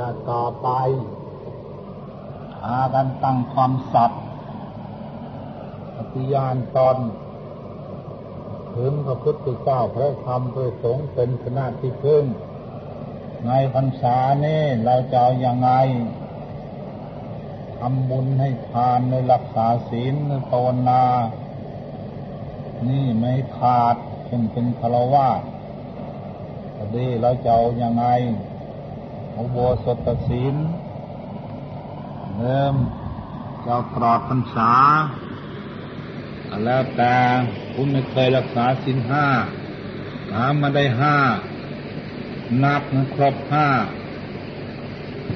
อย่าต่อไปหากันตั้งความสัตย์ปฏิญาณตนถึงพระพุทธเจ้าพระธรรมพระสงฆ์เป็นคณะที่พึ่งในพรรษานี้เราจะเอาอย่างไงทำบุญให้ทานในรักษาศีลในภาวนา นี่ไม่ขาดเป็นเป็นคารวะดีเราจะเอาอย่างไง อุโบสถศีลเริ่มเจ้าตรอดพรรษา แล้วแต่คุณไม่เคยรักษาศีลห้าถามมาได้ห้า นับนครบห้า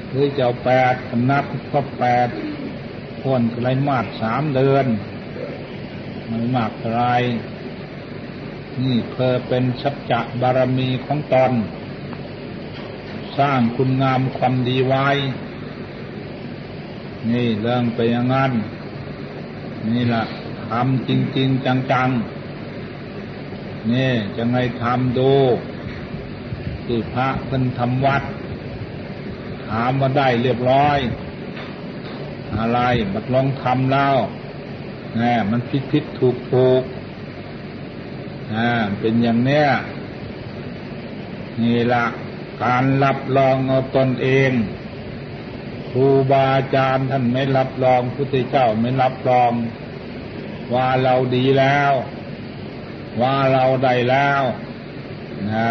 หรือเจ้าแปดนับครบแปดคนไรมาดสามเดือนไม่มากไรนี่เคยเป็นชัจจะบารมีของตน สร้างคุณงามความดีไว้ นี่เรื่องไปอย่างนั้น นี่แหละทำจริง ๆ จัง ๆ นี่จะไงทำดูที่พระเพิ่นทำวัด ถามมาได้เรียบร้อย อะไรบัดลองทำแล้วแหมมันผิดผิดถูกถูกอ่าเป็นอย่างเนี้ยนี่ละ การรับรองเอาตนเองครูบาอาจารย์ท่านไม่รับรองพุทธเจ้าไม่รับรอง ว่าเราดีแล้ว ว่าเราได้แล้วนะ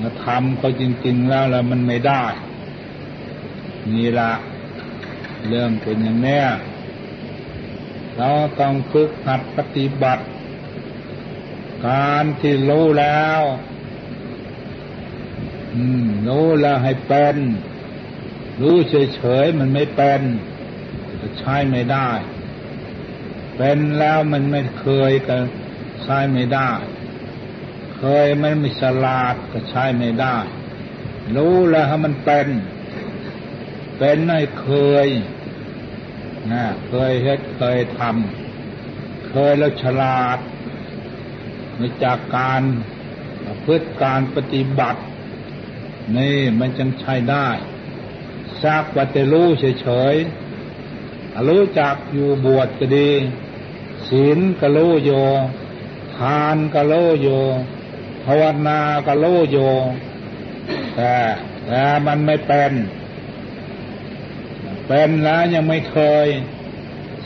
มาทำเขาจริง ๆ แล้วแล้วมันไม่ได้นี่ละเรื่องเป็นอย่างนี้เราต้องฝึกหัดปฏิบัติ การที่รู้แล้ว อืมรู้แล้วให้เป็น รู้เฉยๆมันไม่เป็นจะใช้ไม่ได้ เป็นแล้วมันไม่เคยก็ใช้ไม่ได้ เคยมันไม่ฉลาดก็ใช้ไม่ได้ รู้แล้วให้มันเป็น เป็นไม่เคยนะเคยเฮ็ดเคยทำเคยแล้วฉลาดในจากการพฤติการปฏิบัติ นี่มันจึงใช้ได้ทราบว่าจะรู้เฉยๆรู้จักอยู่บวชก็ดี ศีลก็รู้โยทานก็รู้โยภาวนาก็รู้โยแต่แต่มันไม่เป็นเป็นแล้วยังไม่เคย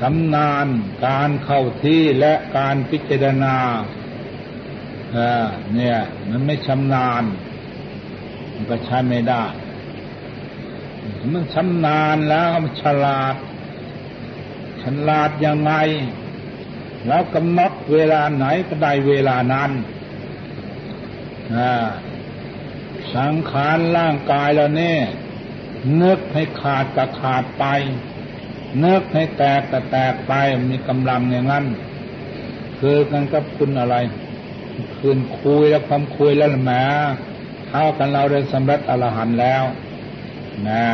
สำนานการเข้าที่และการพิจารณาเนี่ยมันไม่ชำนาญ มันก็ใช้ไม่ได้ มันชำนาญแล้วมันฉลาด ฉลาดยังไง แล้วกำหนดเวลาไหนก็ได้เวลานั้นสังขารร่างกายแล้วเนี่ยนึกให้ขาดก็ขาดไป นึกให้แตกก็แตกไปมีกำลังอย่างนั้น คือกันกับคุณอะไร คืนคุยแล้วความคุยแล้วแหม เท่ากันเราได้สำเร็จอรหันต์แล้วนะ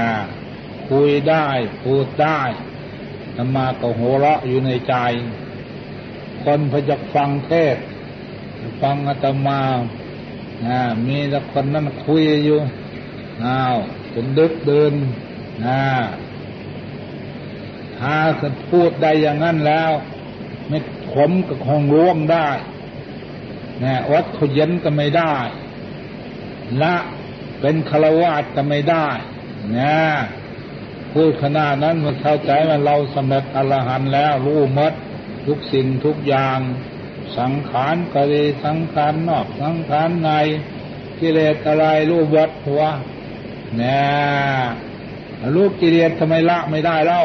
คุยได้ พูดได้ธรรมาก็โหเราะอยู่ในใจ คนพจะฟังเทศ ฟังอาตมานะมีแต่คนนั้นคุยอยู่อ้าวจนดึกเดินนะถ้าจะพูดได้อย่างนั้นแล้ว ไม่ขมก็คงร่วงได้นะวัดขยันก็ไม่ได้ ละเป็นคารวะก็ไม่ได้นะพูดขนาดนั้นมันเข้าใจว่าเราสำเร็จอรหันแล้วรู้มัดทุกสิ่งทุกอย่าง สังขารก็ดีสังขารนอกสังขารในกิเลสอะไรรู้วัดหัวนะลูกกิเลสทำไมละไม่ได้เล่า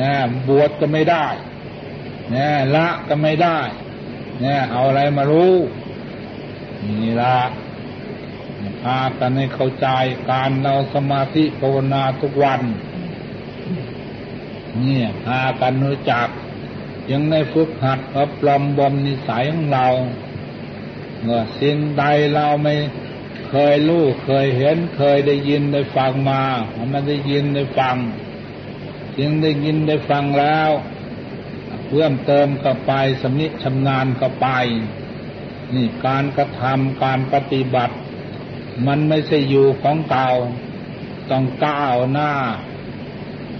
นะบวชก็ไม่ได้นะละก็ไม่ได้นะเอาอะไรมารู้นี่ละ พากันให้เข้าใจการเราสมาธิภาวนาทุกวัน เนี่ยพากันรู้จัก ยังในฝึกหัดอบรมบ่มนิสัยของเราเมื่อสิ่งใดเราไม่เคยรู้เคยเห็นเคยได้ยินได้ฟังมามันได้ยินได้ฟังจึงได้ยินได้ฟังแล้วเพิ่มเติมเข้าไปสมิชำนาญเข้าไป นี่การกระทำการปฏิบัติ มันไม่ใช่อยู่ของเก่าต้องก้าวหน้า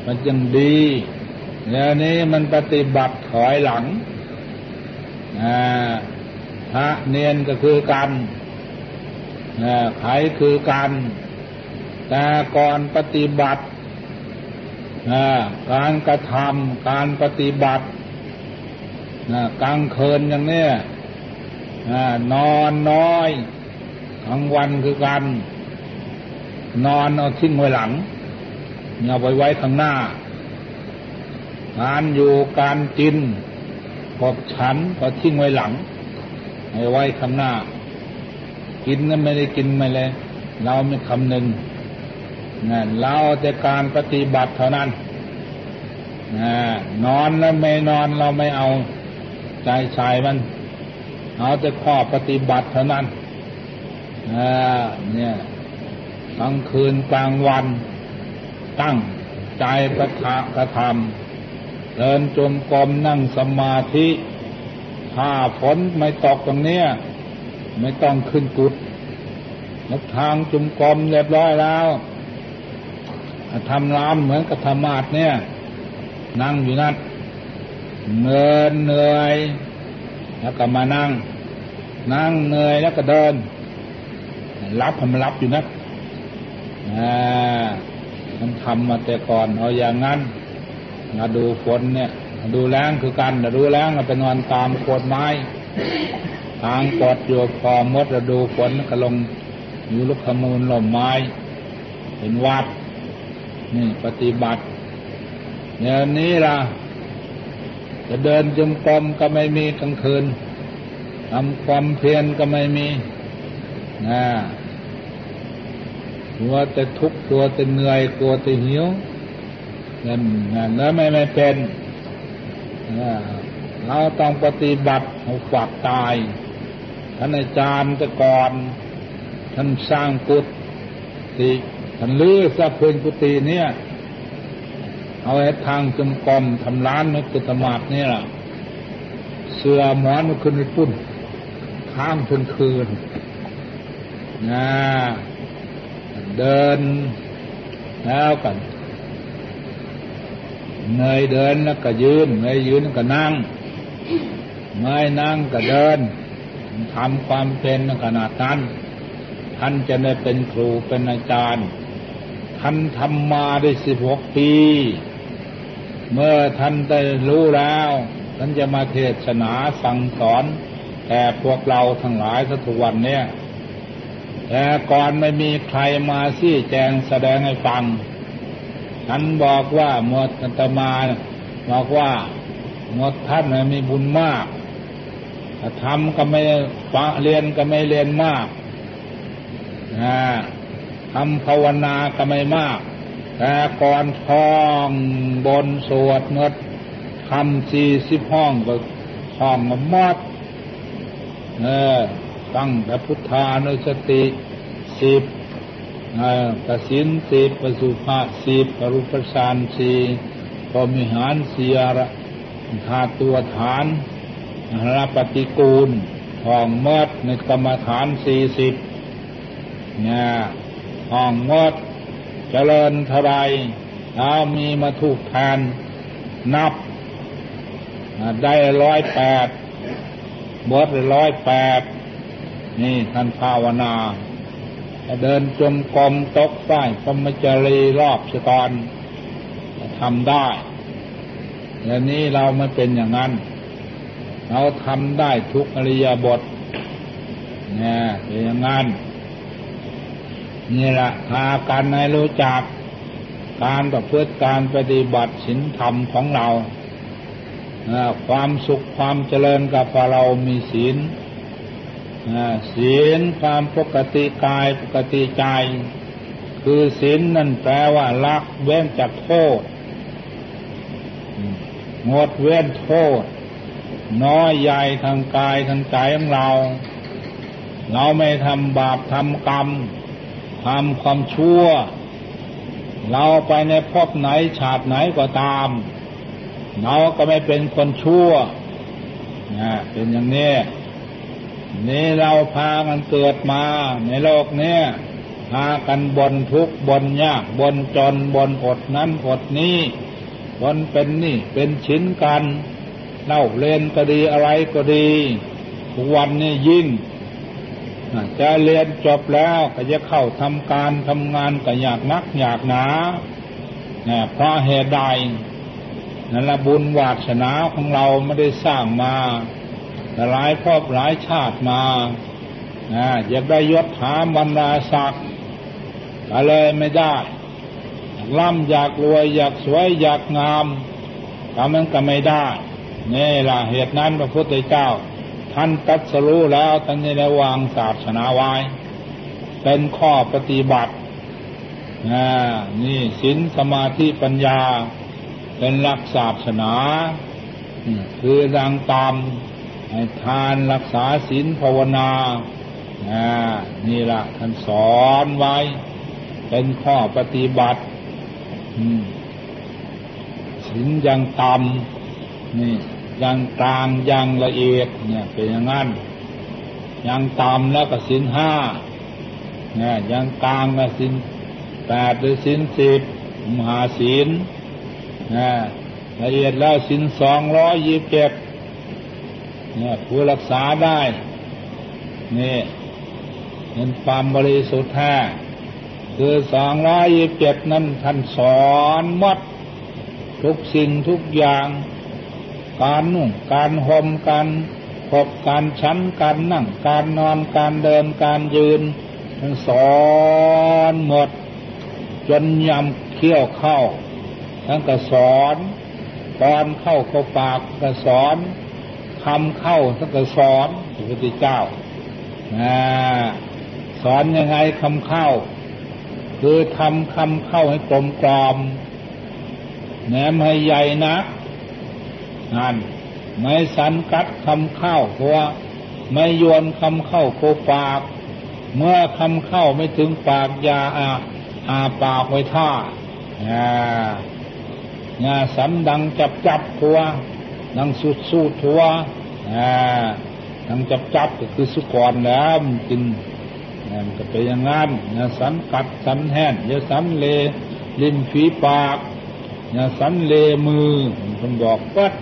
มันยังดี แล้วนี้มันปฏิบัติถอยหลังพระเนียนก็คือกันไขคือกัน แต่ก่อนปฏิบัติการกระทำการปฏิบัติกลางคืนอย่างนี้นอนน้อย กลางวันคือกันนอนเอาทิ้งไว้หลังเอาไว้ไว้ข้างหน้า การอยู่การกินพบฉันก็ทิ้งไว้หลังให้ไว้ข้างหน้า กินนั้นไม่ได้กินไม่เลย เราไม่คำหนึ่งนั่นเราแต่การปฏิบัติเท่านั้นนอนแล้วไม่นอนเราไม่เอาใจใส่มัน เอาแต่ข้อปฏิบัติเท่านั้น เนี่ยกลางคืนกลางวัน ตั้งใจประทะกระทำเดินจมกรมนั่งสมาธิ ถ้าฝนไม่ตกตรงเนี้ย ไม่ต้องขึ้นกุดนักทางจุมกรมเรียบร้อยแล้วทำรามเหมือนกับธรรมาทเนี่ย นั่งอยู่นั่นเนินเหนื่อย แล้วก็มานั่ง นั่งเหนื่อยแล้วก็เดิน รับทำรับอยู่นะอ่ามันทำมาแต่ก่อนเอาอย่างนั้นมาดูฝนเนี่ยดูแรงคือกันดูแรงเราไปนอนตามโคนไม้ทางกดอยู่พอมดราดูฝนก็ลงอยู่ลูกขมูลหลมไม้เห็นวัดนี่ปฏิบัติเนี่ยนี้ล่ะ จะเดินจงกรมก็ไม่มีกลางคืนทำความเพียรก็ไม่มีนะ กลัวแต่ทุกข์กลัวแต่เหนื่อยกลัวแต่หิวนั่นนั่นแล้วไม่ไม่เป็นเราต้องปฏิบัติเอาฝากตายท่านอาจารย์ต่ก่อน ท่านสร้างกุฏิท่านลื้อซะเพื่นกุฏิเนี่ย เอาไอ้ทางจมกรมทำร้านนักกุตมาดนี่แหละเสือหมอนมันขึ้นไปปุ้นข้ามคืนคืนนะ เดินแล้วกันเงยเดินแล้วก็ยืนเงยยืนก็นั่งเงยนั่งก็เดินทำความเป็นขนาดนั้นท่านจะได้เป็นครูเป็นอาจารย์ ท่านทำมาได้สิบหกปี เมื่อท่านได้รู้แล้ว ท่านจะมาเทศนาสั่งสอนแก่พวกเราทั้งหลายทุกวันเนี่ย ก่อนไม่มีใครมาซี่แจงแสดงให้ฟังท่านบอกว่าหมดตมาบอกว่าหมดท่านมีบุญมากทำก็ไม่เรียนก็ไม่เรียนมากทำภาวนาก็ไม่มาก แต่ก่อนท้องบนสวดเมื่อทำสี่สิบห้องก็ท้องมามดเออ ตั้งแต่พุทธานุสติสิบกสินสิบปสุภาสิบปรุปสานสีพรมิหารเสียระธาตัวฐานรปฏิกูลท้องมดในกรรมฐานสี่สิบเนี่ยห้องมดเจริญทรายแล้วมีมาถูกแทนนับ ได้ร้อยแปดบดร้อยแปด นี่ท่านภาวนาเดินจมกรมตกใต้พมจรีรอบสตอนทำได้แต่นี้เราไม่เป็นอย่างนั้น เราทำได้ทุกอริยบทเนี่ยเป็นอย่างนั้นนี่แหละพากันให้รู้จัก การประพฤติการปฏิบัติศีลธรรมของเรา ความสุขความเจริญกับเรามีศีล ศีลความปกติกายปกติใจ คือศีลนั่นแปลว่าละเว้นจากโทษงดเว้นโทษ น้อยใหญ่ทางกายทางใจของเรา เราไม่ทำบาปทำกรรมทำความชั่ว เราไปในภพไหนชาติไหนก็ตาม เราก็ไม่เป็นคนชั่วนะเป็นอย่างนี้ นี่เราพากันเกิดมาในโลกนี้พากันบนทุกบนยากบนจนบนอดนั้นอดนี้บนเป็นนี่เป็นชิ้นกันเล่าเล่นก็ดีอะไรก็ดีทุกวันนี้ยิ่งจะเรียนจบแล้วก็จะเข้าทำการทำงานก็อยากนักอยากหนาเนี่ยเพราะเหตุใดนั่นละบุญวาสนาของเราไม่ได้สร้างมา หลายพบหลายชาติมาอยากได้ยศถาบรรดาศักดิ์ก็เลยไม่ได้ล่ำอยากรวยอยากสวยอยากงามก็มันก็ไม่ได้นี่ล่ะเหตุนั้นพระพุทธเจ้า ท่านตัดสรู้แล้วท่านได้วางศาสนาไว้ เป็นข้อปฏิบัตินี่ศีลสมาธิปัญญา เป็นหลักศาสนา คือดังตาม ให้ทานรักษาศีลภาวนานี่ละท่านสอนไว้ เป็นข้อปฏิบัติศีลยังต่ำนี่ยังกลางยังละเอียดเนี่ยเป็นอย่างนั้นยังต่ำแล้วก็ศีลห้าเนี่ยยังกลางก็ศีลแปดหรือศีลสิบมหาศีลนะละเอียดแล้วศีลสองร้อยยี่สิบเจ็ด เนี่ยผู้รักษาได้ นี่เป็นความบริสุทธิ์แท้คือสองร้อยยี่สิบเจ็ดนั้นท่านสอนมด ทุกสิ่งทุกอย่าง การนุ่งการห่มการพบการชั้นการนั่ง การนอนการเดินการยืนท่านสอนหมด จนยำเคี้ยวเข้าท่านก็สอนตอนเข้าเข้าปากก็สอน คำเข้าท่านก็สอนพระพุทธเจ้าสอนยังไงคำเข้า คือทำคำเข้าให้กลมกลอมแหนมให้ใหญ่นะนั่นไม่สันกัดคำเข้าเพราะไม่โยนคำเข้าโคปาก เมื่อคำเข้าไม่ถึงปากยาอาอาปากไว้ท่าอ่าสันดังจับจับทัว ดังสุดสู้ทัวอ่าดังจับจับก็คือสุกรแล้วมันกินมันก็เป็นอย่างนั้นอย่าสันกัดสันแห้นอย่าสันเลลิ้มฝีปากอย่าสันเลมือคนบอกปัด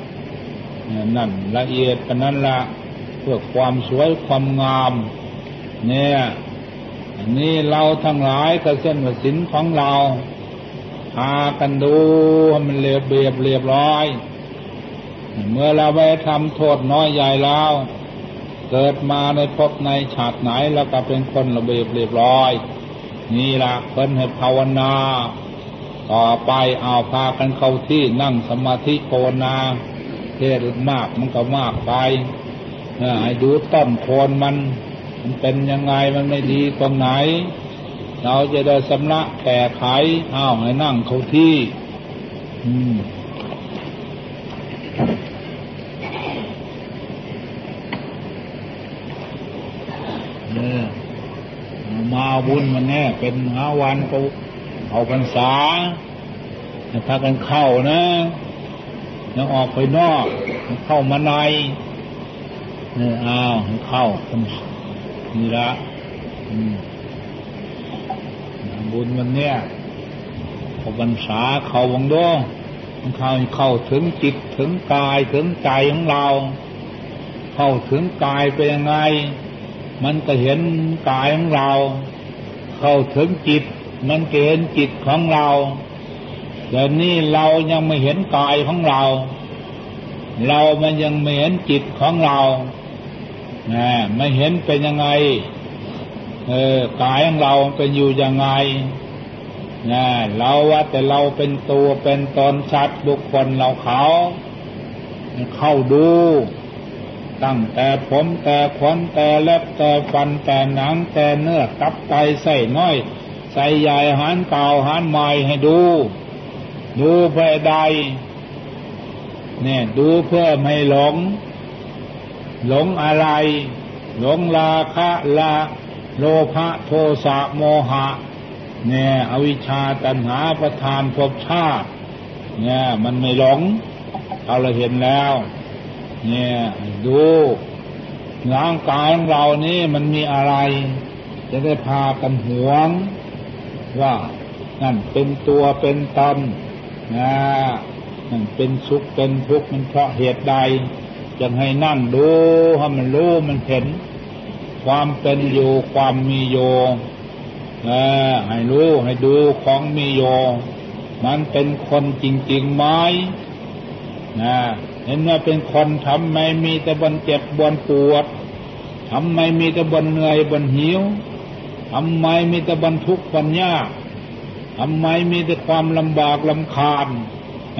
นั่นละเอียดกันนั้นละเพื่อความสวยความงาม เนี่ยอันนี้เราทั้งหลายก็เส้นวสินของเราพากันดูให้มันเรียบเรียบเรียบร้อย เมื่อเราไปทำโทษน้อยใหญ่แล้ว เกิดมาในภพในชาติไหนแล้วก็เป็นคนระเบียบเรียบร้อย นี่ละเพิ่นให้ภาวนา ต่อไปเอาพากันเข้าที่นั่งสมาธิภาวนาเทศมากมันก็มากไปให้ดูต้นโคนมัน มันเป็นยังไงมันไม่ดีตรงไหน เราจะได้สำลักแก้ไขอ้าวให้นั่งเข้าที่ อืมมา บุญมันแน่เป็นหาวันเขาเอาพรรษาพากันเข้านะยังออกไปนอก เข้ามาในเนี่อ้าวเข้านี่ละบุญมันเนี่ยเอาพรรษาเข้าวังโดมันเข้าเข้าถึงจิตถึงกายถึงใจของเรา เข้าถึงกายเป็นยังไง มันก็เห็นกายของเรา เข้าถึงจิต มันเก็เห็นจิตของเราแต่นี่เรายังไม่เห็นกายของเรา เรามันยังไม่เห็นจิตของเรานะไม่เห็นเป็นยังไง เออกายของเราเป็นอยู่ยังไงนะเราว่าแต่เราเป็นตัวเป็นตนชัดบุคคลเราเขา เข้าดู ตั้งแต่ผมแต่ขนแต่เล็บแต่ฟันแต่หนังแต่เนื้อตับไตใส่น้อย ใส่ใหญ่หันเก่าหันใหม่ให้ดู ดูเพื่อใดเนี่ยดูเพื่อไม่หลง หลงอะไร หลงราคะละโลภะโทสะโมหะ เนี่ยอวิชชาตัณหาประทานภพชาติ เนี่ยมันไม่หลงเราเราเห็นแล้ว เนี่ย ดูร่างกายของเรานี่มันมีอะไร จะได้พากันหวง ว่านั่นเป็นตัวเป็นตนนะนั่นเป็นสุขเป็นทุกข์มันเพราะเหตุใดจึงให้นั่งดูให้มันรู้มันเห็น ความเป็นอยู่ความมีโยให้รู้ให้ดูของมีโยมันเป็นคนจริงๆไหมนะ เห็นว่าเป็นคนทำไมมีแต่บนเจ็บบนปวดทำไมมีแต่บนเหนื่อยบนหิวทำไมมีแต่บนทุกข์บนยากทำไมมีแต่ความลำบากลำคาญ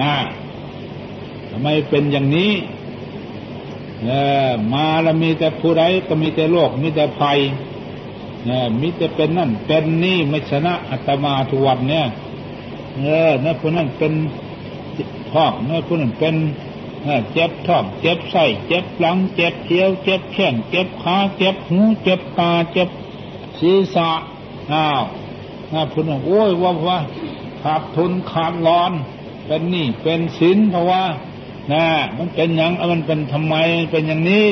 นะทำไมเป็นอย่างนี้เออมาแล้วมีแต่ผู้ใดก็มีแต่โรคมีแต่ภัยเนี่ยมีแต่เป็นนั่นเป็นนี่ไม่ชนะอัตมาทุกวันเนี่ยเออนั่นผู้นั้นเป็นท้อนั่นผู้นั้นเป็น เจ็บท้องเจ็บไส้เจ็บหลัง เจ็บเทียวเจ็บแข้งเจ็บขาเจ็บหูเจ็บตาเจ็บศีรษะอ้าวนั่นผู้นั้นโอ้ยว่าว่าขาดทุนขาดร้อน เป็นนี่เป็นสินเพราะว่านะมันเป็นอย่างมันเป็นทำไมเป็นอย่างนี้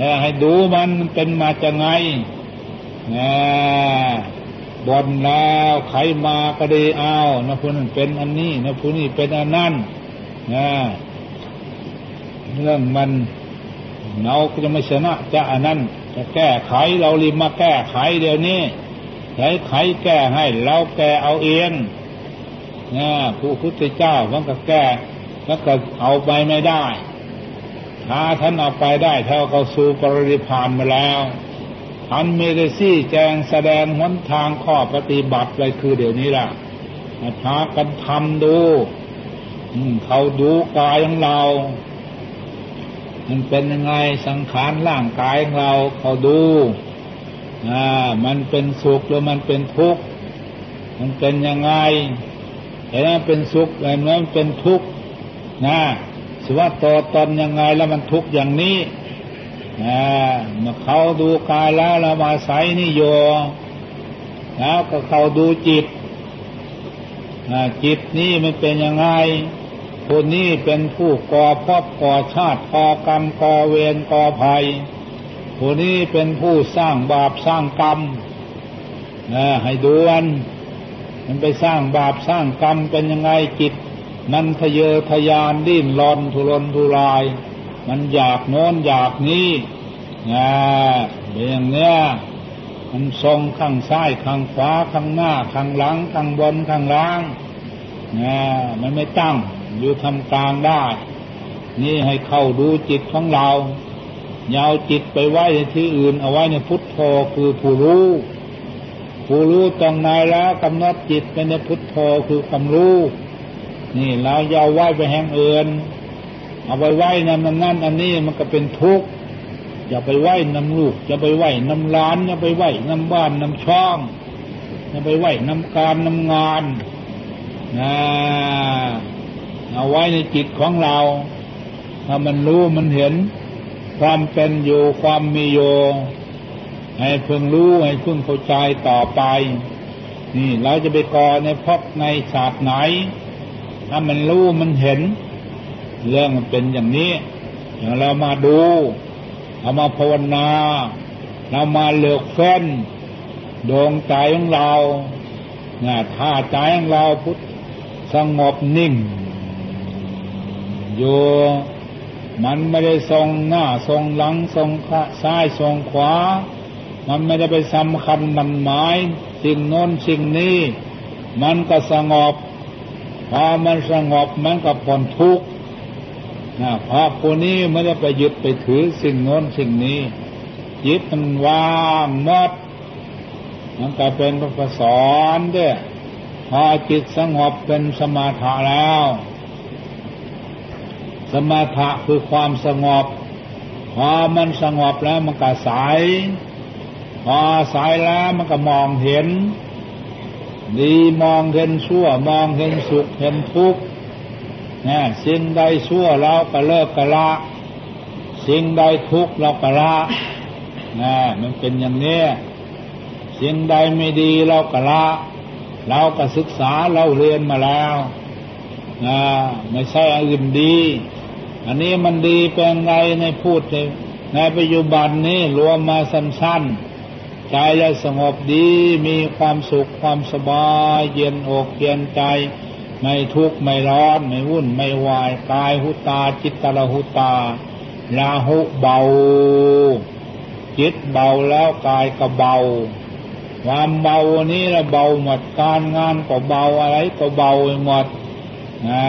นะให้ดูมันมันเป็นมาจากไงนะบนแล้วใครมาก็ดีเอานะผู้นั้นเป็นอันนี้นะผู้นี้เป็นอันนั้นนะ เรื่องมันเราจะไม่ชนะจะอันนั้น จะแก้ไขเรารีบมาแก้ไขเดี๋ยวนี้ใช้ไขแก้ให้เราแก้เอาเองนะผู้พุทธเจ้ามันก็แก้แล้วก็เอาไปไม่ได้ถ้าท่านเอาไปได้เท่าเขาสู่ปริพานมาแล้วอันเมเดซี่แจงแสดงหนทางข้อปฏิบัติเลยคือเดี๋ยวนี้ล่ะพากันทำดูเขาดูกายของเรา มันเป็นยังไงสังขารร่างกายของเราเขาดูอ่ามันเป็นสุขหรือมันเป็นทุกข์มันเป็นยังไงเห็นมันเป็นสุขเห็นมันเป็นทุกข์นะสว่าตัวตนยังไงแล้วมันทุกข์อย่างนี้นะเมื่อเขาดูกายแล้วเรามาใส่นิโยแล้วก็เขาดูจิตจิตนี่มันเป็นยังไง คนนี้เป็นผู้ก่อพบก่อชาติก่อกรรมก่อเวรก่อภัยคนนี้เป็นผู้สร้างบาปสร้างกรรมให้ดูวันมันไปสร้างบาปสร้างกรรมเป็นยังไงจิต มันทะเยอทะยานดิ้นรนทุรนทุราย มันอยากโน้นอยากนี้นะเป็นอย่างเนี้ยมันทรงข้างซ้ายข้างขวาข้างหน้าข้างหลังข้างบนข้างล่างนะมันไม่ตั้ง อยู่ทำกลางได้ นี่ให้เข้าดูจิตของเรายาวจิตไปไว้ที่อื่น เอาไว้ในพุทโธคือผู้รู้ ผู้รู้ตรงไหนแล้วกำหนดจิตไปในพุทโธคือความรู้ นี่เราอย่าไว้ไปแห่งอื่น เอาไปไว้นั่นนั่นอันนี้มันก็เป็นทุกข์อย่าไปไหว้น้ำลูกอย่าไปไหว้น้ำล้านอย่าไปไหว้น้ำบ้านน้ำช่องอย่าไปไหว้น้ำการน้ำงานนะ เอาไว้ในจิตของเรา ถ้ามันรู้มันเห็น ความเป็นอยู่ความมีโยให้เพิ่งรู้ให้เพิ่งเข้าใจต่อไป นี่เราจะไปก่อในพบในศาสตร์ไหน ถ้ามันรู้มันเห็น เรื่องมันเป็นอย่างนี้อย่างเรามาดูเอามาภาวนาเรามาเลือกเฟ้นดวงใจของเราเนี่ยถ้าใจของเราพุทธสงบนิ่ง อยู่มันไม่ได้ทรงหน้าทรงหลังทรงซ้ายทรงขวา มันไม่ได้ไปสำคัญมันหมายสิ่งโน้นสิ่งนี้ มันก็สงบพอมันสงบมันก็ผ่อนทุกข์นะพระผู้นี้ไม่ได้ไปยึดไปถือสิ่งโน้นสิ่งนี้ยึดมันว่างมดมันก็เป็นพระสอนเด้พอจิตสงบเป็นสมาธิแล้ว สมาธิคือความสงบพอมันสงบแล้วมันก็ใสพอใสแล้วมันก็มองเห็น ดีมองเห็นชั่ว มองเห็นสุขเห็นทุกข์นะสิ่งใดชั่วเราก็เลิกกะละ สิ่งใดทุกข์เราก็ละนะมันเป็นอย่างนี้สิ่งใดไม่ดีเราก็ละ เราก็ศึกษาเราเรียนมาแล้วนะไม่ใช่อื่นดี อันนี้มันดีเป็นไงในพูดในปัจจุบันนี้รวมมาสั้นๆ ใจจะสงบดีมีความสุขความสบาย เย็นอกเย็นใจ ไม่ทุกข์ไม่ร้อน ไม่วุ่นไม่วาย กายหุตา จิตตะหุตาลาหุเบา จิตเบาแล้วกายก็เบา ความเบานี้ละเบาหมดการงานก็เบาอะไรก็เบาหมดนะ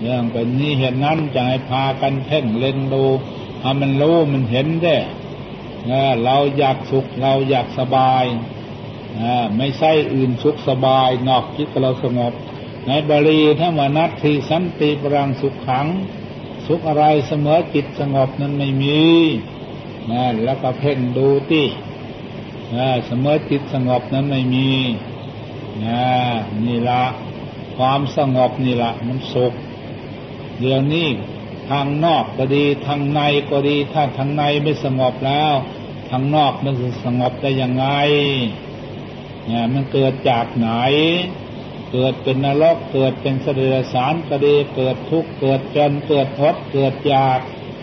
เรื่องเป็นนี้เห็นนั้นจะให้พากันเพ่งเล็งดูถ้ามันรู้มันเห็นได้เราอยากสุขเราอยากสบายไม่ใช่อื่นสุขสบาย นอกจิตเราสงบ ในบาลีถ้าว่านัตทีสันติปรังสุขขัง สุขอะไรเสมอจิตสงบนั้นไม่มีนะแล้วก็เพ่งดูที่เสมอจิตสงบนั้นไม่มีนะนี่ละความสงบนี่ละมันสุข เดี๋ยวนี้ทางนอกก็ดีทางในก็ดีถ้าทางในไม่สงบแล้ว ทางนอกมันจะสงบได้ยังไงเนี่ยมันเกิดจากไหน เกิดเป็นนรกเกิดเป็นเสด็จสารก็ดีเกิดทุกข์เกิดจนเกิดทดเกิดอยาก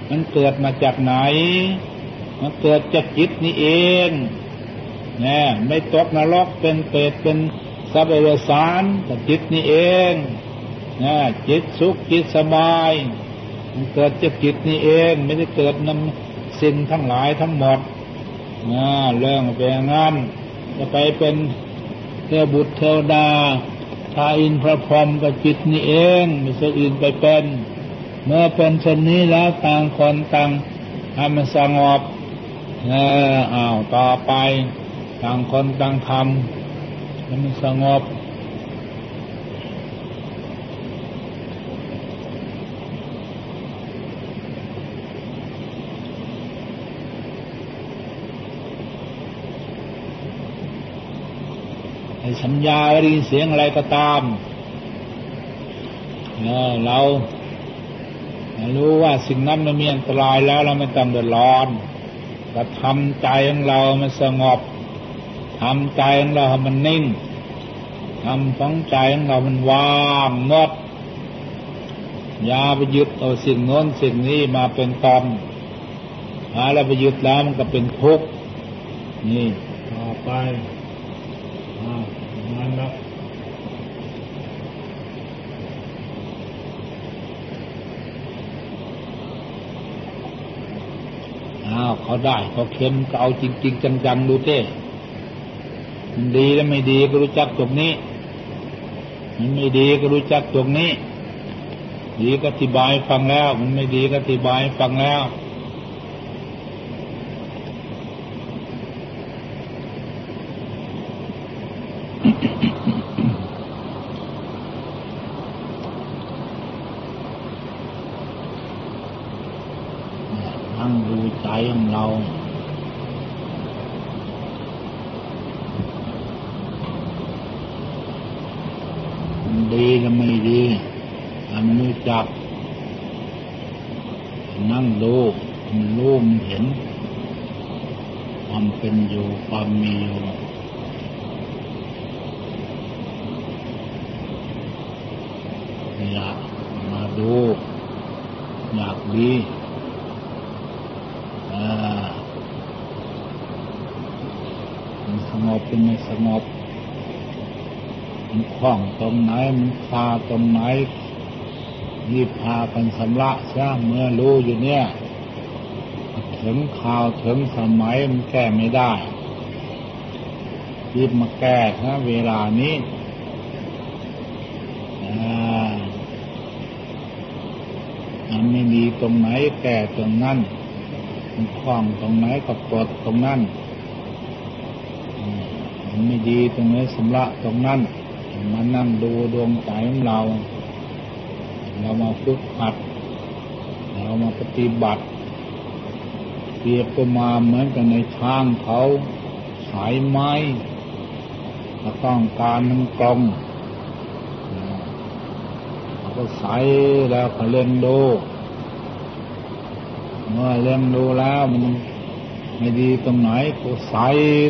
มันเกิดมาจากไหน มันเกิดจากจิตนี่เองเนี่ยไม่ตกนรกเป็นเปรตเป็นสัพเพสารแต่จิตนี่เอง นะจิตสุขจิตสบาย มันเกิดจากจิตนี่เองไม่ได้เกิดนำสิ่งทั้งหลายทั้งหมดนะเรื่องเป็นงั้นจะไปเป็นเทวบุตรเทวดาทาอินพระพรหมกับจิตนี่เองไม่ใช่อื่นไปเป็น เมื่อเป็นเช่นนี้แล้วต่างคนต่างให้มันสงบเอออ้าวต่อไป ต่างคนต่างทำมันสงบ สัญญาได้ยินเสียงอะไรก็ตามเรารู้ว่าสิ่งนั้นมันมีอันตรายแล้วเราไม่ต้องเดือดร้อนก็ทำใจของเรามันสงบทำใจของเราให้มันนิ่งทำของใจของเรามันว่างหมดอย่าไปยึดเอาสิ่งโน้นสิ่งนี้มาเป็นตอนหาแล้วไปยึดแล้วมันก็เป็นทุกข์นี่ต่อไป นั่นแล้วอ้าวเขาได้เขาเค็มก็เอาจริง ๆ จังๆดูเต้มันดีแล้วไม่ดีก็รู้จักตรงนี้มันไม่ดีก็รู้จักตรงนี้ ดีก็อธิบายฟังแล้ว มันไม่ดีก็อธิบายฟังแล้ว ของเราดีก็ไม่ดีอันรู้จัก นั่งดูมันรู้มันเห็น ความเป็นอยู่ความมีอยู่อยากมาดู อยากดีมันสงบเป็นไม่สงบ มันคล้องตรงไหนมันพาตรงไหนรีบพากันสำละซะเมื่อรู้อยู่เนี่ย ถึงข่าวถึงสมัยมันแก้ไม่ได้รีบมาแก้นะเวลานี้มันไม่มีตรงไหนแก้ตรงนั้นมันคล้องตรงไหนก็กดตรงนั้นมันไม่ดีตรงไหนสำละตรงนั้น มานั่งดูดวงใจของเรา เรามาฝึกหัด เรามาปฏิบัติเปรียบก็มาเหมือนกันในทางเขาสายไม้ถ้าต้องการมันกลมก็ใส่แล้วก็เล่นดู เมื่อเลี้ยงดูแล้วมันไม่ดีตรงไหนก็ใส่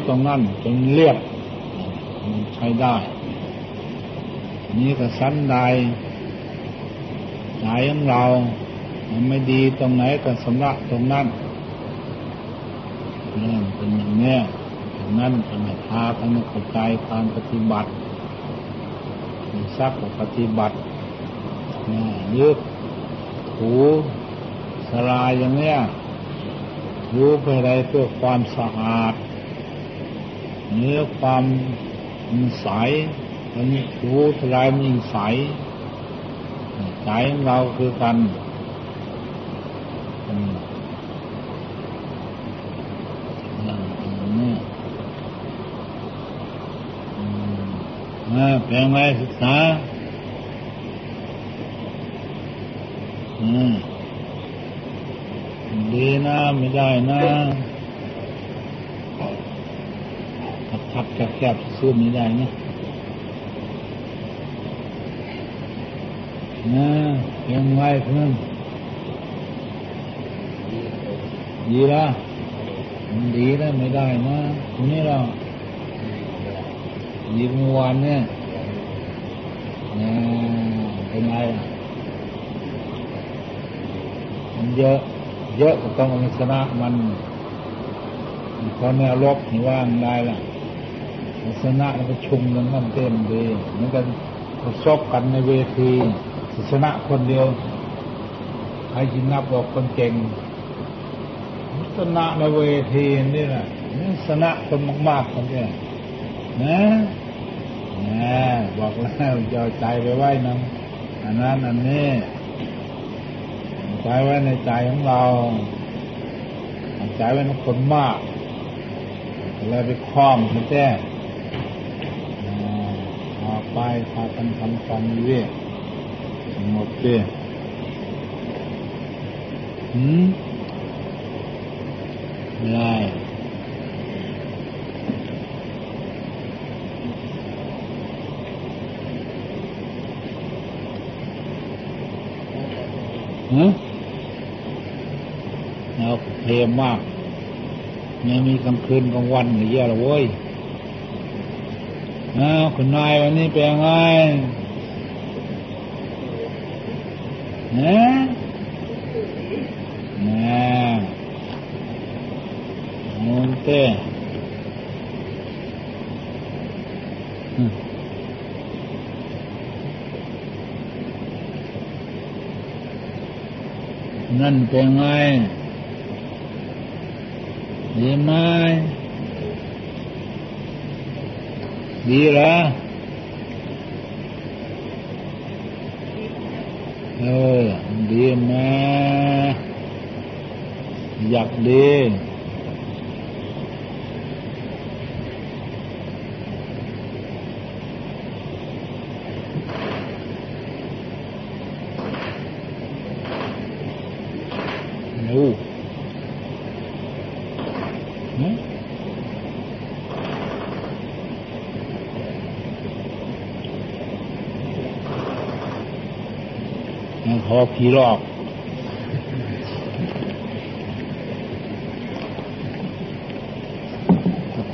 ตรงนั้นจนเรียบมันใช้ได้ นี่ก็สั้นใดใจของเรา มันไม่ดีตรงไหนก็สำลักตรงนั้นเรื่องเป็นอย่างนี้นั้นจะมาพากันเข้าใจการปฏิบัติซักปฏิบัติยึดถูสลายอย่างเนี้ยรู้ไปอะไรเพื่อความสะอาดเนื้อความใส อันนี้รู้สลายมันใสใจของเราคือกันเป็นไงศึกษาดีนะไม่ได้นะทับแคบๆสู้ไม่ได้นะ นะยังไงเพื่อนดีละดีแล้วไม่ได้นะทีนี้เราดีเมื่อวานเนี่ยเป็นไงมันเยอะ เยอะก็ต้องเอาชนะมันพอแนวลบนี่ว่างได้ละชนะแล้วก็ชุมกันมันเต็มดีเหมือนกันชกกันในเวที ชนะคนเดียวใครจินับบอกคนเก่งชนะในเวทีนี่แหละชนะคนมากๆคนเนี้ยนะนะบอกแล้วจะเอาใจไปไว้นั่นอันนั้นอันนี้ใจไว้ในใจของเราใจไว้ในคนมากเลยไปคล้องมันแจ้ออกไปพากันทำความเวีย สงบเจ้หืมไม่ได้หืมเอาเพลมมากยังมีกลางคืนกลางวันเยอะเลยเว้ยอ้าวคุณนายวันนี้เป็นไง นะนะมุนเต้นั่นเป็นไง ดีแม่อยากดีนู ราผีหลอก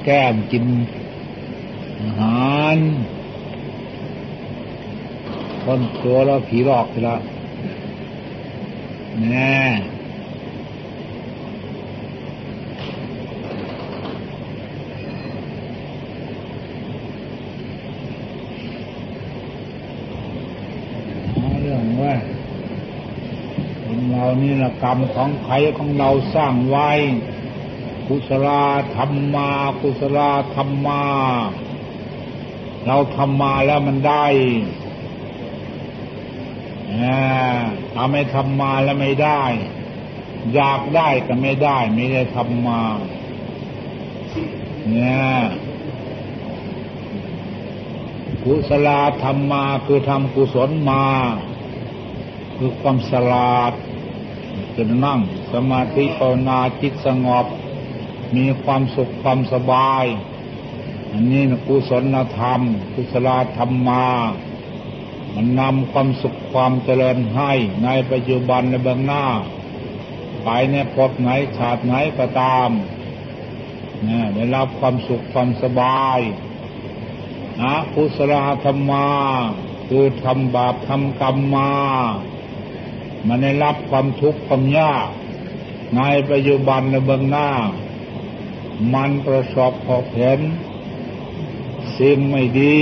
แก้มกินอาหารคนตัวแล้วผีหลอกไปแล้วแน่เรื่องว่าคานี่ละกรรมของใครของเราสร้างไว้ กุศลธรรมมา กุศลธรรมมา เราทำมาแล้วมันได้ทำไม่ทำมาแล้วไม่ได้ อยากได้ก็ไม่ได้ ไม่ได้ทำมา เนี่ยกุศลธรรมมาคือทำกุศลมา คือความสลาด จะนั่ง สมาธิภาวนาจิตสงบ มีความสุขความสบาย อันนี้นะกุศลธรรม กุศลธรรมมา มันนำความสุขความเจริญให้ในปัจจุบันในเบื้องหน้า ไปในภพไหนชาติไหนก็ตามเนี่ยได้รับความสุขความสบายนะกุศลธรรมมา คือทำบาปทำกรรมมา มันได้รับความทุกข์ความยาก ในปัจจุบันในเบื้องหน้า มันประสบพบเห็น สิ่งไม่ดี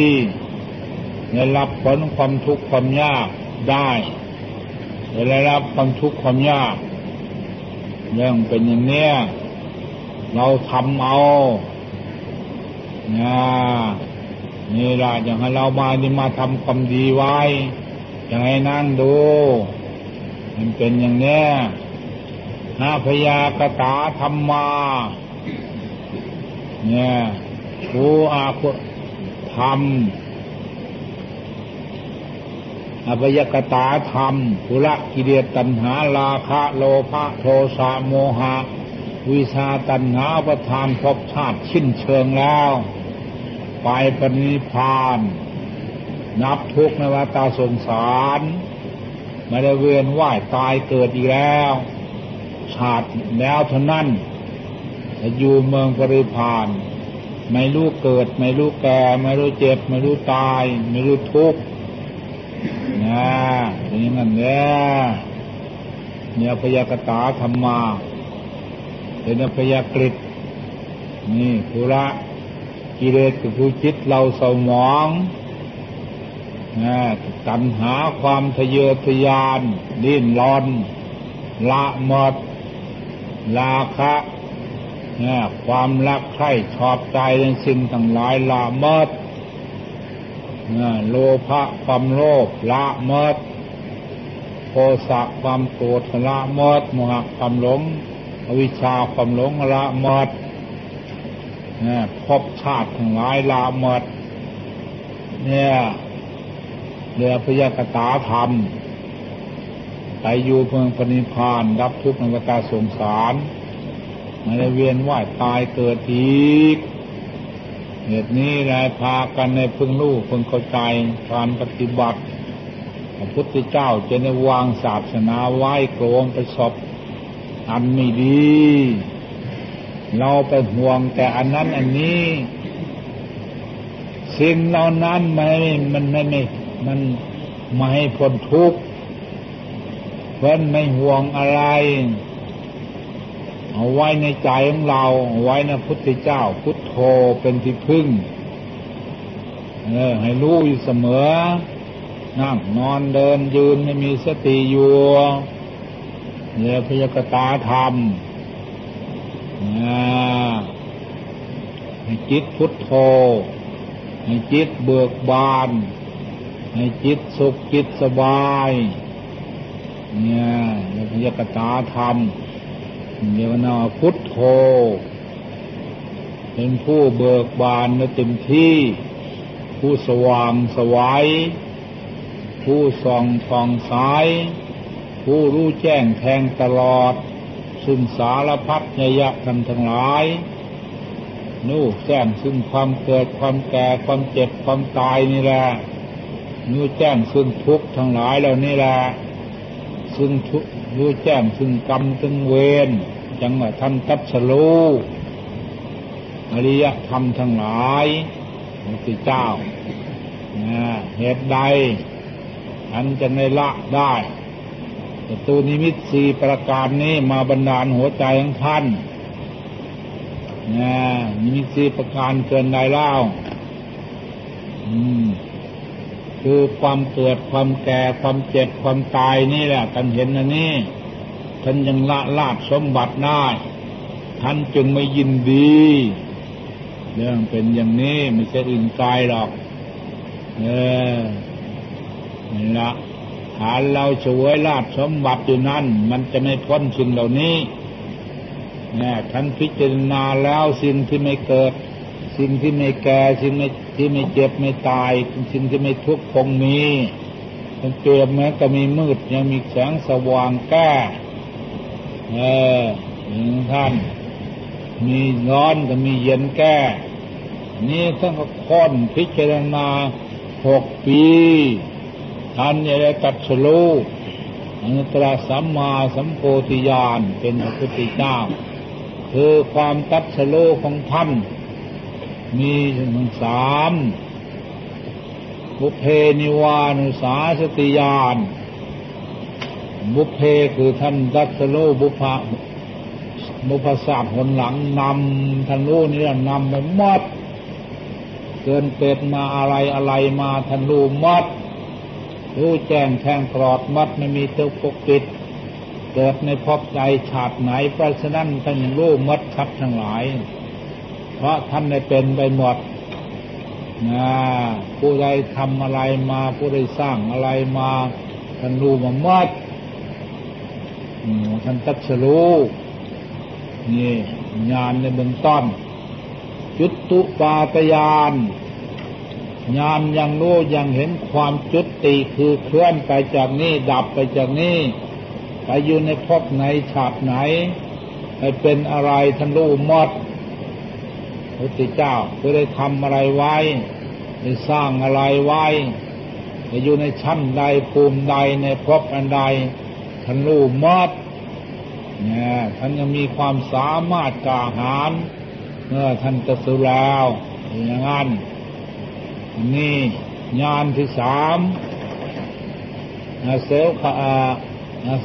ได้รับผลความทุกข์ความยากได้ได้รับความทุกข์ความยากเรื่องเป็นอย่างเนี้ยเราทำเอาเนี่นี่ละอย่างให้เรามานี่มาทำความดีไว้อย่างให้นั่งดู มันเป็นอย่างนี้นาพยากตาธรรมา เนี่ยผู้อาคุธรรมอภยกตาธรรมภุระกิเลสตัณหาราคะโลภะโทสะโมหะ วิชาตัณหาประทานพบชาติชิ้นเชิงแล้ว ไปปณิพาน นับทุกนวัฏสงสาร ไม่ได้เวียนว่ายตายเกิดอีกแล้วชาติแล้วเท่านั้นจะอยู่เมืองปริพานไม่รู้เกิด ไม่รู้แก่ ไม่รู้เจ็บ ไม่รู้ตาย ไม่รู้ทุกข์นะอย่างนั้นเนี่ยเนี่ยพยากตาธรรมาเป็นพยากฤตนี่ภูระกิเลสกับผู้จิตเราสมอง ตัณหาความทะเยอทะยาน ดิ้นรนละหมดราคะความรักใคร่ชอบใจในสิ่งทั้งหลายละหมดโลภะความโลภละเมิดโทสะความโกรธละเมิดโมหะความหลง อวิชชาความหลงละเมิดพบชาติทั้งหลายละเมิดเนี่ย เรือพยากตาธรรมไปอยู่เมืองปณิพานรับทุกข์ในวตาสงสารไม่ได้เวียนว่ายตายเกิดอีกเหตุนี้แหละพากันในพึงรู้พึงเข้าใจการปฏิบัติพระพุทธเจ้าจะได้วางศาสนาไว้โกงไปสอบอันไม่ดี เราไปห่วงแต่อันนั้นอันนี้ สิ่งเหล่านั้นไม่มันไม่ไม่ มันไม่ให้พ้นทุกข์เพื่นไม่ห่วงอะไร เอาไว้ในใจของเราเอาไว้ในพุทธเจ้า พุทโธเป็นที่พึ่ง เออ ให้รู้อยู่เสมอ นั่งนอนเดินยืนไม่มีสติอยู่เนี่ยพยกตาธรรมให้จิตพุทโธให้จิตเบิกบาน ให้จิตสุขจิตสบาย เนี่ยพยกตาธรรมเรียกว่าพุทโธเป็นผู้เบิกบานในเต็มที่ ผู้สว่างสวัยผู้ส่องทองสาย ผู้รู้แจ้งแทงตลอด ซึ่งสารพัดยยะทำทั้งหลาย นู่แจ้งซึ่งความเกิดความแก่ความเจ็บความตายนี่แหละ นู่แจ้งซึ่งทุกข์ทั้งหลายเหล่านี้แหละซึ่งทุกรู้แจ้งซึ่งกรรมซึ่งเวรจังหวะท่านตัดสลูอริยธรรมทั้งหลายพระเจ้าเหตุใดอันจะในละได้ต่ตูนิมิตสีประการนี้มาบรรดาลหัวใจของท่านนะนิมิตสีประการเกินใดเล่า อืม คือความเกิดความแก่ความเจ็บความตายนี่แหละท่านเห็นอันนี้ท่านยังละลาบสมบัติได้ท่านจึงไม่ยินดี เรื่องเป็นอย่างนี้ไม่ใช่อื่นไกลหรอก เออนี่ละฐานเราช่วยลาบสมบัติอยู่นั่น มันจะไม่พ้นสิ่งเหล่านี้เนี่ยท่านพิจารณาแล้วสิ่งที่ไม่เกิด สิ่งที่ไม่แก่สิ่งไม่ ที่ไม่เจ็บไม่ตายสิ่งที่ไม่ทุกข์คงมีมันเปรียบเหมือนกับมีมืดยังมีแสงสว่างแก้เออท่าน มีร้อนก็มีเย็นแก้นี่ท่านก็ค้นพิจารณาหกปีท่านจะได้ตัดสลูอนุตรสัมมาสัมโพธิญาณเป็นพระพุทธเจ้า คือความตัดสโลของท่าน มีถึงสามบุเพนิวานุสาสติยาน บุเพคือท่านดัสโลบุพะมุพศาสตร์หนหลังนำท่านรู้นี่นำไปหมดเกินเป็ดมาอะไรอะไรมาท่านรู้หมดรู้แจ้งแทงกรอดมัดไม่มีตัวปกปิด เกิดในภพใจฉาดไหนเพราะฉะนั้นท่านยังรู้มัดครับทั้งหลาย เพราะท่านได้เป็นไปหมดนะผู้ใดทำอะไรมา ผู้ใดสร้างอะไรมาท่านรู้มาหมดท่านตัดสรู้นี่งานในเบื้องต้นจุดตุปาตยานญาณยังรู้ยังเห็นความจุดติคือเคลื่อนไปจากนี้ดับไปจากนี้ไปอยู่ในภพไหนฉาบไหนไปเป็นอะไรท่านรู้หมด พระพุทธเจ้าก็ได้ทำอะไรไว้ได้สร้างอะไรไว้ไปอยู่ในชั้นใดภูมิใดในภพอันใดท่านรู้หมดเนี่ยท่านยังมีความสามารถกาหาญเมื่อท่านจะสุแล้วอย่างนั้นนี่ญาณที่สามเสวขา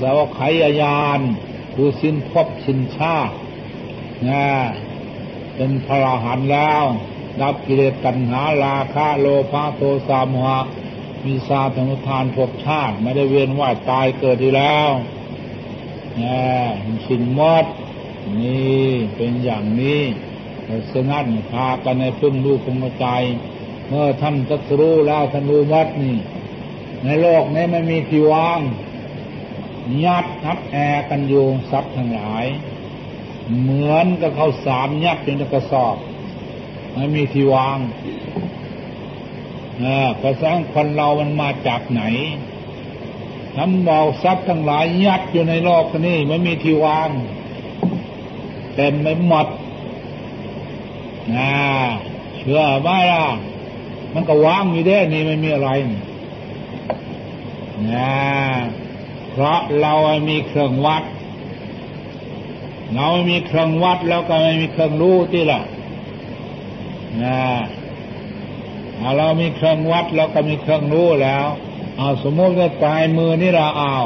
สาวขายญาณคือสิ้นพบสิ้นชาตินะ เป็นพระหันแล้ว ดับกิเลสตัณหาราคะโลภะโทสะโมหะมีสาธนุทานภพชาติ ไม่ได้เวียนว่ายตายเกิดดีแล้วนะสิ้นมดนี่เป็นอย่างนี้เพราะฉะนั้นพากันในพึ่งลูกพึ่งใจ เมื่อท่านตัสรู้แล้วท่านรู้วัดนี่ ในโลกนี้ไม่มีที่ว่างยัดทับแอกันอยู่ทรัพย์ทั้งหลาย เหมือนกับเขาสามยัดอยู่ในกระสอบ ไม่มีที่วางกระแสคนเรามันมาจากไหนทำบอกทรัพย์ทั้งหลายยัดอยู่ในโลกนี้ไม่มีที่วางเต็มไปหมดนะเชื่อไหมล่ะ มันก็ว่างอยู่ได้นี่ไม่มีอะไรนะเพราะเรามีเครื่องวัด เราไม่มีเครื่องวัดแล้วก็ไม่มีเครื่องรู้ที่ละนะเรามีเครื่องวัดแล้วก็มีเครื่องรู้แล้ว เอาสมมติว่าปลายมือนี่เราเอา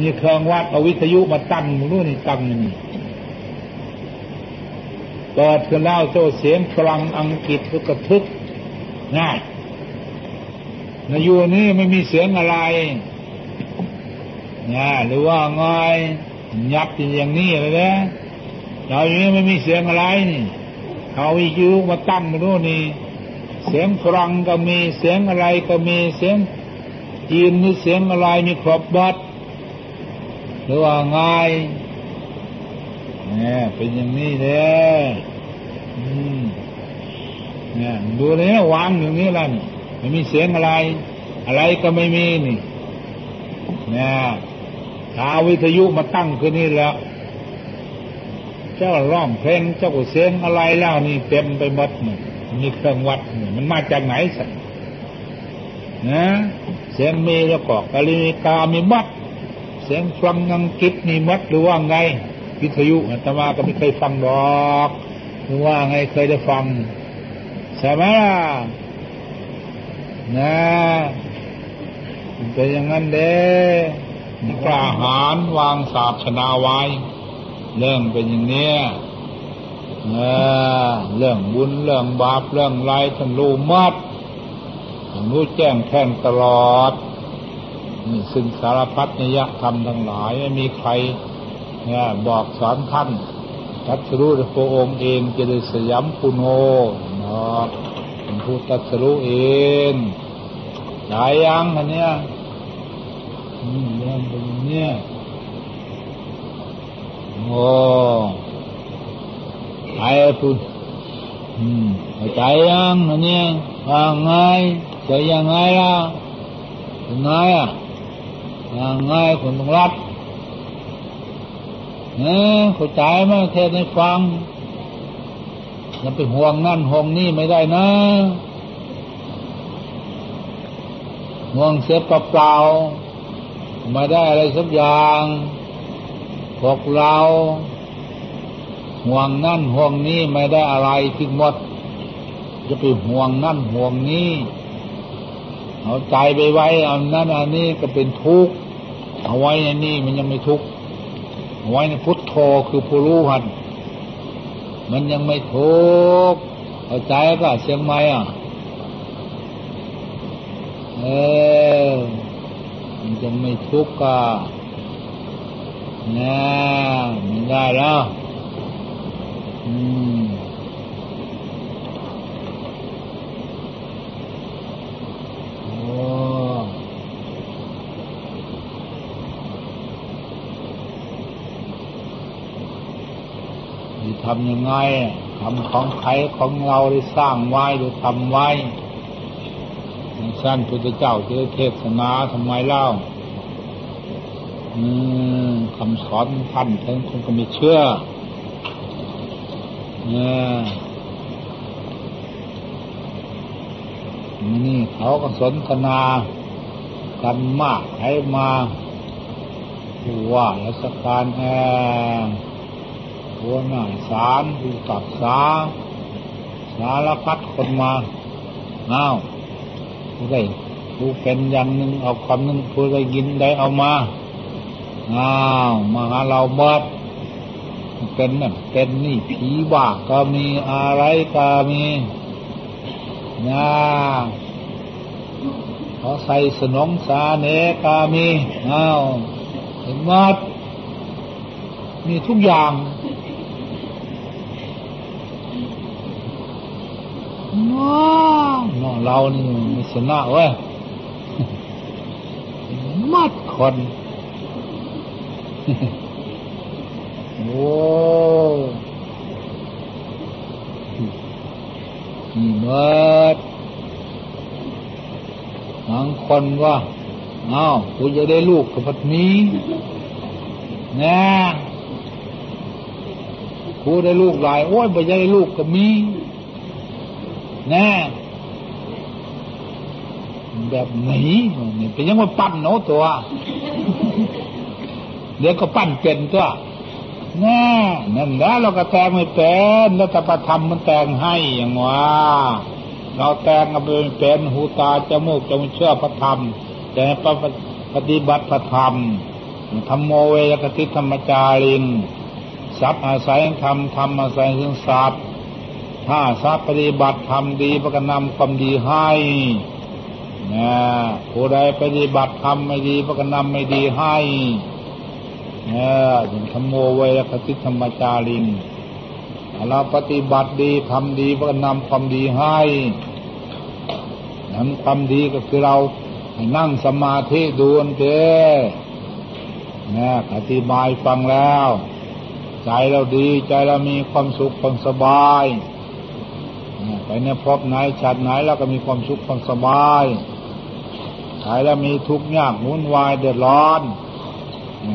มีเครื่องวัดเอาวิทยุมาตั้งรู้นี่ตั้งนี่เปิดขึ้นแล้วโซเสียงฝรั่งอังกฤษก็กระทึกง่ายในยูนี้ไม่มีเสียงอะไรนะหรือว่าไงยั ยับอย่างนี้เลยนะเราอย่างนี้ไม่มีเสียงอะไรนี่เขาวิทยุมาตั้งมาดูนี่ เสียงฝรั่งก็มีเสียงอะไรก็มีเสียงจีนมีเสียงอะไรมีครบบัดหรือว่าไงเนี่ยเป็นอย่างนี้เลยเนี่ยดูเลยวางอย่างนี้แล้วไม่มีเสียงอะไร อะไรก็ไม่มีนี่เนี่ย ท้าวิทยุมาตั้งขึ้นนี่แล้ว เจ้าร้องเพลงเจ้าก็เสียงอะไรแล้วนี่เต็มไปหมดนี่มีเครื่องวัดนี่มันมาจากไหนสักนะเสียงเมีแล้วก็กาลิกามีมัด เสียงฟังอังกฤษนี่มัดหรือว่าไง วิทยุอาตมาก็ไม่เคยฟังดอก หรือว่าไงเคยได้ฟังใช่ไหมล่ะนะเป็นอย่างนั้นเด้ กล้าหาญวางศาสนาไว้ เรื่องเป็นอย่างนี้เรื่องบุญเรื่องบาปเรื่องไรท่านรู้มัดรู้แจ้งแท่งตลอดนี่ซึ่งสารพัดนิยธรรมทั้งหลายไม่มีใครเนี่ยบอกสอนท่านทัศรู้พระองค์เองจะได้สยามปุโนเนาะเป็นผู้ตัดรู้เองหลายยังอันเนี้ย อืมเรื่องเป็นเนี้ยโอ้ไอ้พูดอืมใจยังอันเนี้ยว่าไงจะยังไงล่ะยังไงอะยังไงคนต้องรับเออเข้าใจไหมเทศในฟังอย่าไปห่วงนั่นห่วงนี่ไม่ได้นะห่วงเสียเปล่าๆ ไม่ได้อะไรสักอย่างพวกเราห่วงนั่นห่วงนี้ไม่ได้อะไรทิ้งหมด จะไปห่วงนั่นห่วงนี้เอาใจไปไว้เอานั่นอันนี้ก็เป็นทุกข์เอาไว้ในนี้มันยังไม่ทุกข์ไว้ในพุทโธคือผู้รู้หันมันยังไม่ทุกข์เข้าใจป่ะเสียงไม่อะเออ มันจะไม่ทุกข์ก็นะมันได้แล้วอืมทำยังไงทำของใครของเราได้สร้างไว้หรือทำไว้ สั้นพุทธเจ้าเทเทศนาทำไมเล่าคำสอนท่านท่านคงก็ไม่เชื่อเนี่ยนี่เขาก็สนทนากันมากให้มาว่าราชการแอหัวหน้าสารผู้กับสาสารพัดคนมาอ้าว ผู้ใดผู้เป็นอย่างหนึ่งเอาคำหนึ่งผู้ใดยินได้เอามาอ้าวมาหาเราบดเป็นนั่นเป็นนี่ผีบ้าก็มีอะไรก็มีนะเขาใส่สนองสาเนกามีอ้าวเห็นมดมีทุกอย่างว้า น้องเรานี่มีสนะเว้ยมัดคนโอ้นี่เบิดบางคนว่าอ้าวกูจะได้ลูกกับพัดนี้นะกูได้ลูกหลาย โอ้ยไม่ได้ลูกกับมีแน่ แบบนี้นี่เป็นยังว่าปั้นเนาะตัว เดี๋ยวก็ปั้นเป็นตัวแน่นั่นแล้วเราก็แต่งไม่เป็นแล้วแต่ประธรรมมันแต่งให้อย่างว่าเราแต่งก็เป็นเป็นหูตาจมูกจมูกเชื่อพระธรรม แต่ปฏิบัติพระธรรมธรรมโมเวยกติธรรมจารินสัตว์อาศัยธรรมธรรมอาศัยซึ่งสัตว์ถ้าทรัพย์ปฏิบัติทำดีประกันนำความดีให้ นะผู้ใดปฏิบัติทำไม่ดีประกันนำไม่ดีให้นะอย่างธรรมโมเวรคติธรรมจารินเราปฏิบัติดีทำดีประกันนำความดีให้นั้นความดีก็คือเรานั่งสมาธิดูอันเต้นะอธิบายฟังแล้ว ใจเราดีใจเรามีความสุขความสบาย ไปในพบไหนชาติไหนเราก็มีความสุขความสบายใครแล้วมีทุกข์ยากวุ่นวายเดือดร้อน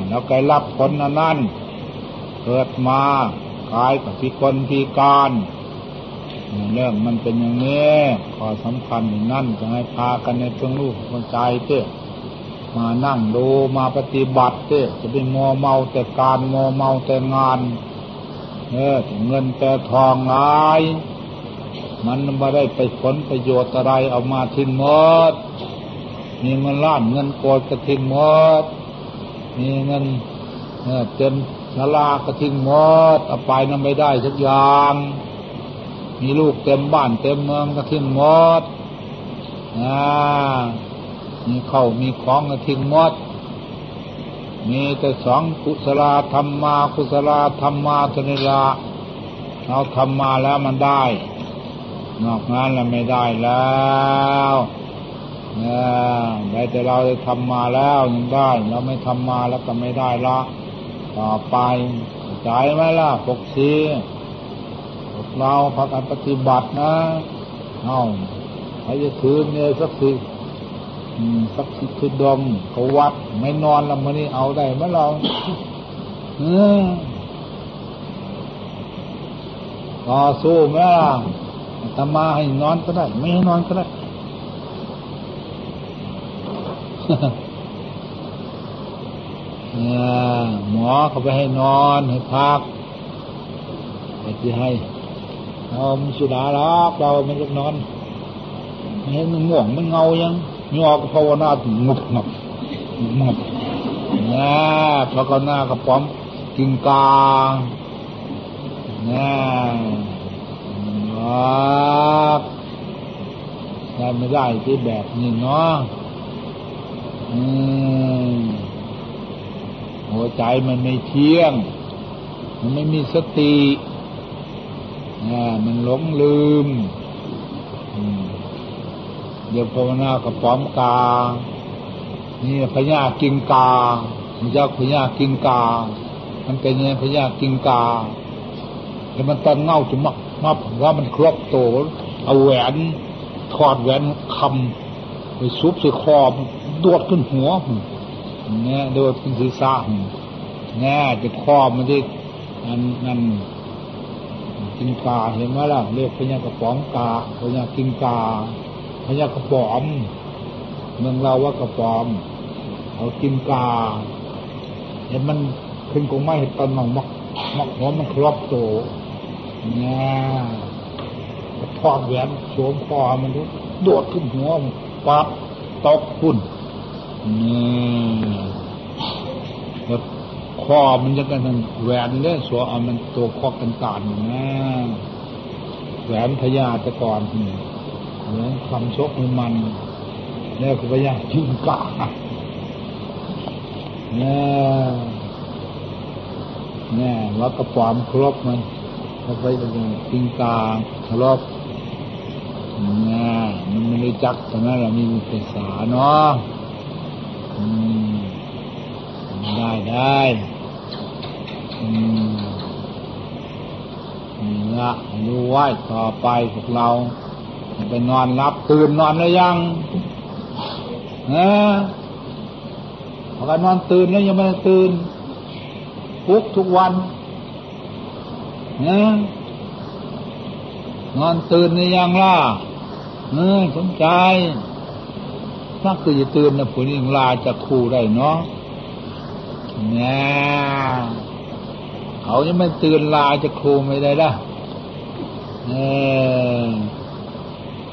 เราไกรับผลนั้นเกิดมากายกับพิกลพิการเรื่องมันเป็นอย่างนี้ขอสำคัญอย่างนั้นจะให้พากันในเพื่องลูกคนใจเต้มานั่งดูมาปฏิบัติเต้จะเป็นมัวเมาแต่การมัวเมาแต่งาน เออเงินแต่ทองหลาย มันม่ได้ไปผลประโยชน์อะไรเอามาทิ้งหมด มีเงินล้านเงินโกดก็ทิ้งหมด มีเงินเต็มสลาก็ทิ้งหมดเอาไปนั้นไม่ได้สักอย่าง มีลูกเต็มบ้านเต็มเมืองก็ทิ้งหมดอ่ามีเข้ามีของก็ทิ้งหมด มีแต่สองกุศลธรรมมากุศลธรรมมาทนิละเราทำมาแล้วมันได้ นอกนั้นเราไม่ได้แล้วได้แต่เราได้ทำมาแล้วยังได้ เราไม่ทำมาแล้วก็ไม่ได้ละ ต่อไปใจไหมล่ะปกสีพวกเราพักการปฏิบัตินะเอาใครจะถือเนี่ยสักสิสักสิคือดมเขาวัด ไม่นอนแล้วมันนี่เอาได้ไหมเราเออต่อสู้ไหมล่ะ ตมาให้นอนก็ได้ ไม่ให้นอนก็ได้ หมอเขาไปให้นอนให้พักไปที่ให้เรามสุดาลักเราไม่จะนอนไม่ให้มันง่วงมันเงายังมีออกภาวนาถึงงบงบงบนะภาวนากับป้อมกินกาเนี่ย รักใช้ไม่ได้ที่แบบนี้เนาะอืมหัวใจมันไม่เที่ยง มันไม่มีสติมันหลงลืมเดี๋ยวภาวนากับป้อมกา นี่พญากิงกามันจะพญากิงกา มันเป็นยังพญากิงกา แล้วมันตอนเงาจุมัก มับว่ามันครบโตเอาแหวนถอดแหวนคำไปซุบใส่คอโดดขึ้นหัวเนี่ยโดดขึ้นศีรษะเนี่ยจะคอมันที่นั่นนั่นกินกาเห็นไหมล่ะเรียกพญากระป๋องกาพญากินกาพญากระป๋อมเมืองเราว่ากระป๋อมเอากินกาเห็นมันขึ้นกงไม้เห็นตอนมังมักมักหัวมันครอบโต นี่ยทอแหวนสวมคอมันโดดขึ้นหัวปั๊บตกพุ่นนี่คอมันจะกันแหวนเนี่ยสวมมันตัวคอกันกานนะแหวนพญาตะกอนนี่แหวนคำชกมันแล้วก็พญาจิ้งกาเนี่ยเนี่ยวัดกระป๋อมครบมัน เขาไปเป็นจิงกาครบเนี่ยมันไม่รู้จักตรงนั้นเรามีภาษาเนาะได้ได้นี่ละดูไว้ต่อไปพวกเราไปนอนรับตื่นนอนแล้วยังเออพอกันนอนตื่นแล้วยังไม่ตื่นปุ๊กทุกวัน นนอนตื่นในยังล่ะเออสนใจถ้าคือจะตื่นนะผลยังลาจะครูได้เนาะเนี่ยเขายังไม่ตื่นลาจะครูไม่ได้ละเออ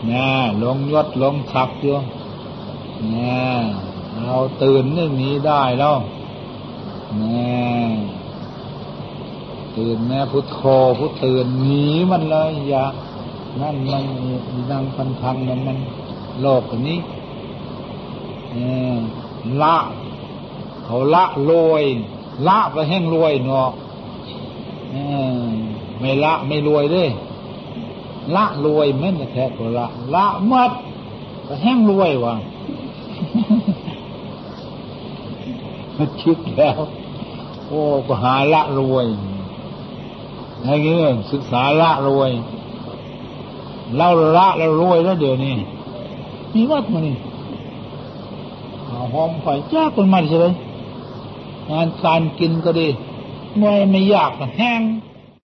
เนี่ยลงยศลงศักดิ์อยู่เนี่ยเราตื่นนี่หนีได้แล้วเนี่ย ตื่นแม่พุทโธพุทตื่นหนีมันเลยอย่านั่นมันนั่งพันพันมันมันโลกนี้ละเขาละรวยละไปแห้งรวยเนาะไม่ละไม่รวยด้วยละรวยไม่นแท้ก็ละละเมัดก็แห้งรวยวะมันคิดแล้ว โอ้ก็หาละรวย ให้เรเงี้ยศึกษาละรวยเราละแล้วรวยแล้วเดี๋ยวนี้มีวัดมานี่หอมไฟจ้าคนมันใช่ไหมงานการกินก็ดีไม่ไม่ยากแห้ง